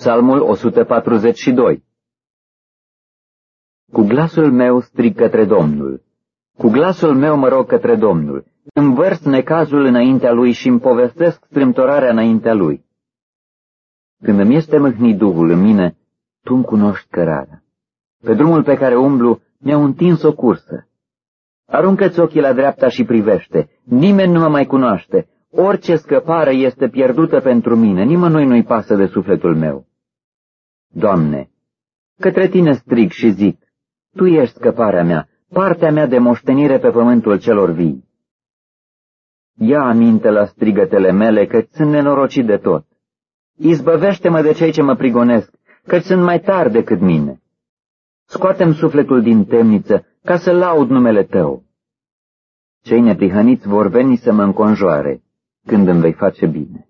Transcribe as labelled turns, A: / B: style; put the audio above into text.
A: Psalmul 142 Cu glasul meu strig către Domnul, cu glasul meu mă rog către Domnul, învărs necazul înaintea lui și îmi povestesc strâmtorarea înaintea lui. Când îmi este mâhnit Duhul în mine, tu îmi cunoști cărarea. Pe drumul pe care umblu, mi-au întins o cursă. Aruncă-ți ochii la dreapta și privește, nimeni nu mă mai cunoaște, orice scăpare este pierdută pentru mine, nimănui nu-i pasă de sufletul meu. Doamne, către Tine strig și zic, Tu ești scăparea mea, partea mea de moștenire pe pământul celor vii. Ia aminte la strigătele mele, că sunt nenorocit de tot. Izbăvește-mă de cei ce mă prigonesc, că sunt mai tari decât mine. Scoatem sufletul din temniță, ca să laud numele Tău. Cei neprihăniți vor veni să mă înconjoare, când îmi vei face bine.